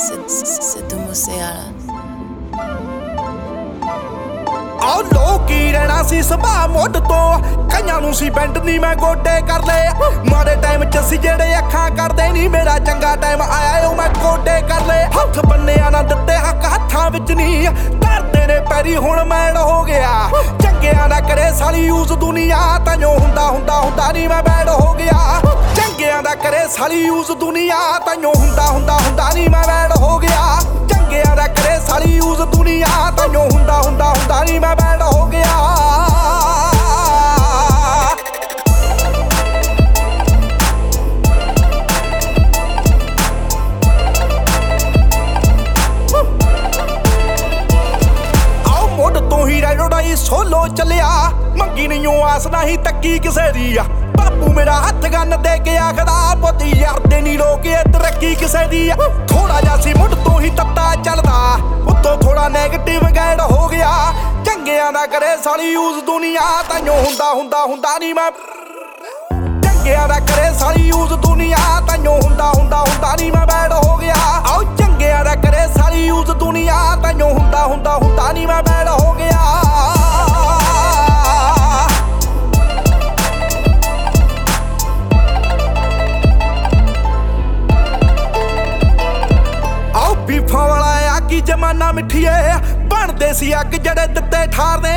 ਸਿੱਧੂ ਮੂਸੇਵਾਲਾ ਆਹ ਲੋਕੀ ਰਹਿਣਾ ਸੀ ਸੁਭਾ ਮੁੱਢ ਤੋਂ। ਕਈਆਂ ਨੂੰ ਸੀ ਬੈਂਡ ਨਹੀਂ ਮੈਂ ਗੋਡੇ ਕਰ ਲਏ। ਮਾੜੇ ਟਾਈਮ ਚ ਸੀ ਜਿਹੜੇ ਅੱਖਾਂ ਕਰਦੇ ਨਹੀਂ ਮੇਰਾ ਚੰਗਾ ਟਾਈਮ ਆਇਆ ਓ ਮੈਂ ਗੋਡੇ ਕਰ ਲਏ। ਹੱਥ ਬੰਨਿਆ ਨਾ ਦਿੱਤੇ, ਹੱਕ ਹੱਥਾਂ ਵਿੱਚ ਨਹੀਂ ਧਰਦੇ ਨੇ ਪੈਰੀ, ਹੁਣ ਮੈੜ ਹੋ ਗਿਆ। ਚੰਗਿਆਂ ਨਾ ਕਰੇ ਸਾਲੀ ਯੂਜ਼ ਦੁਨੀਆ, ਤਾਂ ਜੋ ਹੁੰਦਾ ਹੁੰਦਾ ਹੁੰਦਾ ਨਹੀਂ ਮੈਂ ਬੈੜ ਹੋ ਗਿਆ। ਚੰਗਿਆਂ ਦਾ ਕਰੇ ਸਾਲੀ ਯੂਜ਼ ਦੁਨੀਆ, ਤਾਂ ਜੋ ਹੁੰਦਾ ਹੁੰਦਾ ਹੁੰਦਾ ਨਹੀਂ ਮੈਂ ਮੰਗੀ ਨਹੀਂ ਆਸ ਨਹੀਂ ਤੱਕੀ ਕਿਸੇ ਦੀ ਆ। ਬਾਪੂ ਮੇਰਾ ਹੱਥ ਗੰਨ ਦੇ ਕੇ ਆਖਦਾ, ਪੁੱਤ ਯਾਰ ਦੇ ਨਹੀਂ ਰੋਕੇ ਤਰੱਕੀ ਕਿਸੇ ਦੀ ਆ। ਥੋੜਾ ਜਿਹਾ ਸੀ ਮੁੱਢ ਤੋਂ ਹੀ ਤੱਤਾ ਚੱਲਦਾ, ਉੱਤੋਂ ਥੋੜਾ 네ਗੇਟਿਵ ਗਾਈਡ ਹੋ ਗਿਆ। ਚੰਗਿਆਂ ਦਾ ਕਰੇ ਸਾਲੀ ਯੂਜ਼ ਦੁਨੀਆ ਤੈਨੂੰ ਹੁੰਦਾ ਹੁੰਦਾ ਹੁੰਦਾ ਨਹੀਂ ਮੈਂ। ਚੰਗਿਆਂ ਦਾ ਕਰੇ ਸਾਲੀ ਯੂਜ਼ ਦੁਨੀਆ, ਤਾਈਓ ਹੁੰਦਾ ਹੁੰਦਾ ਹੁੰਦਾ ਨਹੀਂ ਮੈਂ ਬੈਡ ਹੋ ਗਿਆ। ਆਓ, ਚੰਗਿਆਂ ਦਾ ਕਰੇ ਸਾਲੀ ਯੂਜ਼ ਦੁਨੀਆ ਤੈਨੂੰ ਹੁੰਦਾ ਹੁੰਦਾ ਹੁੰਦਾ ਨਹੀਂ ਮੈਂ ਬੈਡ ਹੋ ਗਿਆ। ਵਾਲਾ ਜਮਾਨਾ ਮਿੱਠੀਏ, ਬਣਦੇ ਸੀ ਅੱਗ ਜਿਹੜੇ ਦਿੱਤੇ ਠਾਰਦੇ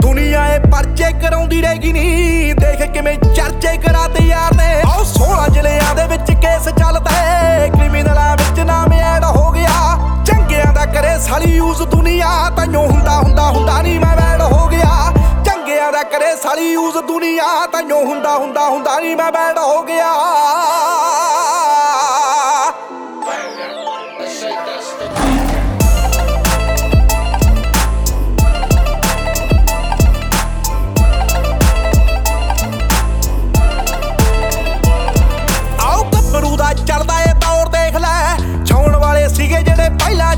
ਦੁਨੀਆ ਇਹ ਪਰਚੇ ਕਰਾਉਂਦੀ ਰਹੇਗੀ ਨਹੀਂ ਦੇਖ ਕਿਵੇਂ ਚਰਚੇ ਕਰਾਤੇ ਯਾਰ ਨੇ। ਆਓ 16 ਜ਼ਿਲ੍ਹਿਆਂ ਦੇ ਵਿੱਚ ਕੇਸ ਚੱਲਦਾ ਏ ਕ੍ਰਿਮੀਨਲਾਂ ਵਿੱਚ ਨਾਮ ਐਡ ਹੋ ਗਿਆ। ਚੰਗਿਆਂ ਦਾ ਕਰੇ ਸਾਲੀ ਯੂਜ਼ ਦੁਨੀਆ ਤਾਈਓ ਹੁੰਦਾ ਹੁੰਦਾ ਹੁੰਦਾ ਨਹੀਂ ਮੈਂ ਬੈਡ ਹੋ ਗਿਆ। ਚੰਗਿਆਂ ਦਾ ਕਰੇ ਸਾਲੀ ਯੂਜ਼ ਦੁਨੀਆ ਤਾਈਓ ਹੁੰਦਾ ਹੁੰਦਾ ਹੁੰਦਾ ਨਹੀਂ ਮੈਂ ਬੈਡ ਹੋ ਗਿਆ।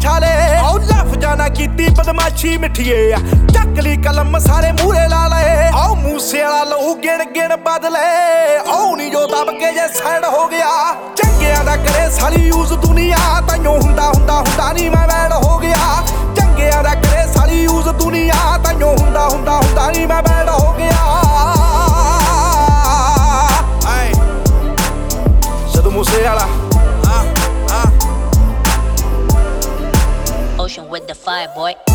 ਛਾਲੇ। ਆਓ ਲਫ਼ਜ਼ਾਂ ਨਾ ਕੀਤੀ ਬਦਮਾਸ਼ੀ ਮਿੱਠੀਏ ਆ। ਚੱਕ ਲਈ ਕਲਮ ਸਾਰੇ ਮੂਰੇ ਲਾ ਲਏ। ਆਓ ਮੂਸੇ ਵਾਲਾ ਲਹੂ ਗਿਣ ਗਿਣ ਬਦਲੇ ਆਉ ਨਹੀਂ ਜੋ ਦਬ ਕੇ ਜੇ ਸਾਈਡ ਹੋ ਗਿਆ। ਚੰਗਿਆਂ ਦਾ ਕਰੇ ਸਾਲੀ ਯੂਜ਼ ਦੁਨੀਆ। ਤਾਈਓ ਹੁੰਦਾ ਹੁੰਦਾ ਹੁੰਦਾ ਨਹੀਂ ਮੈਂ boy